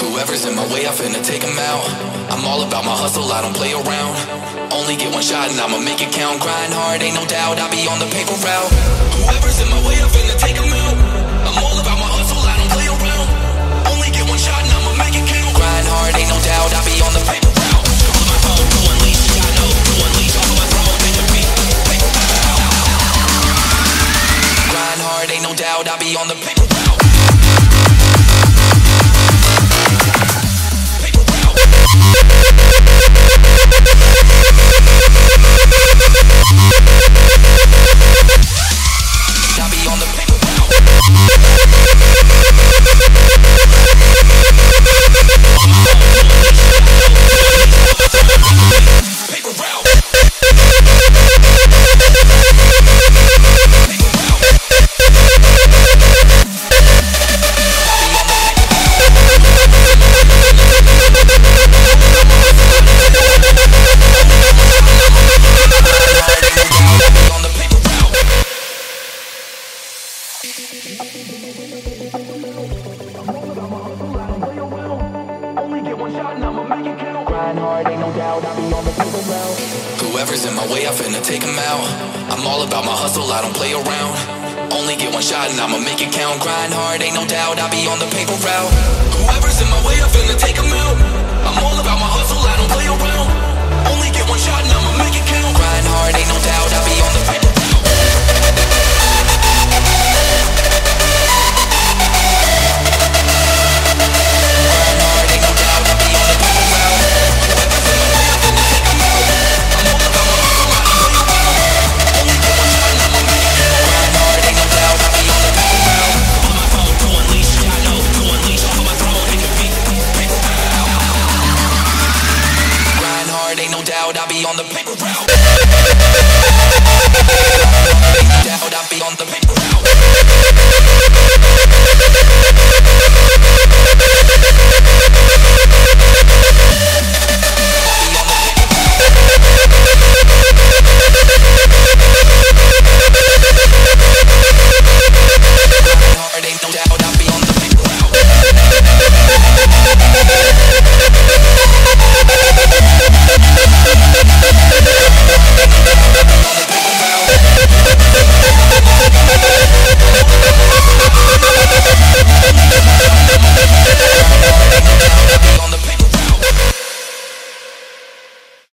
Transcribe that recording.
Whoever's in my way, I finna take them out. I'm all about my hustle, I don't play around. Only get one shot and I'ma make it count. Grind hard, ain't no doubt, I'll be on the paper route. Whoever's in my way, I finna take them out. I'll be on the paper route. Paper route. Be on the paper route. Hard, ain't no doubt, I'll be on the paper route. Whoever's in my way, I finna take them out. I'm all about my hustle, I don't play around. Only get one shot and I'ma make it count. Grind hard, ain't no doubt, I'll be on the paper route. Whoever's in my way, I finna take them be on the paper route. Doubt, I'll be on the paper route.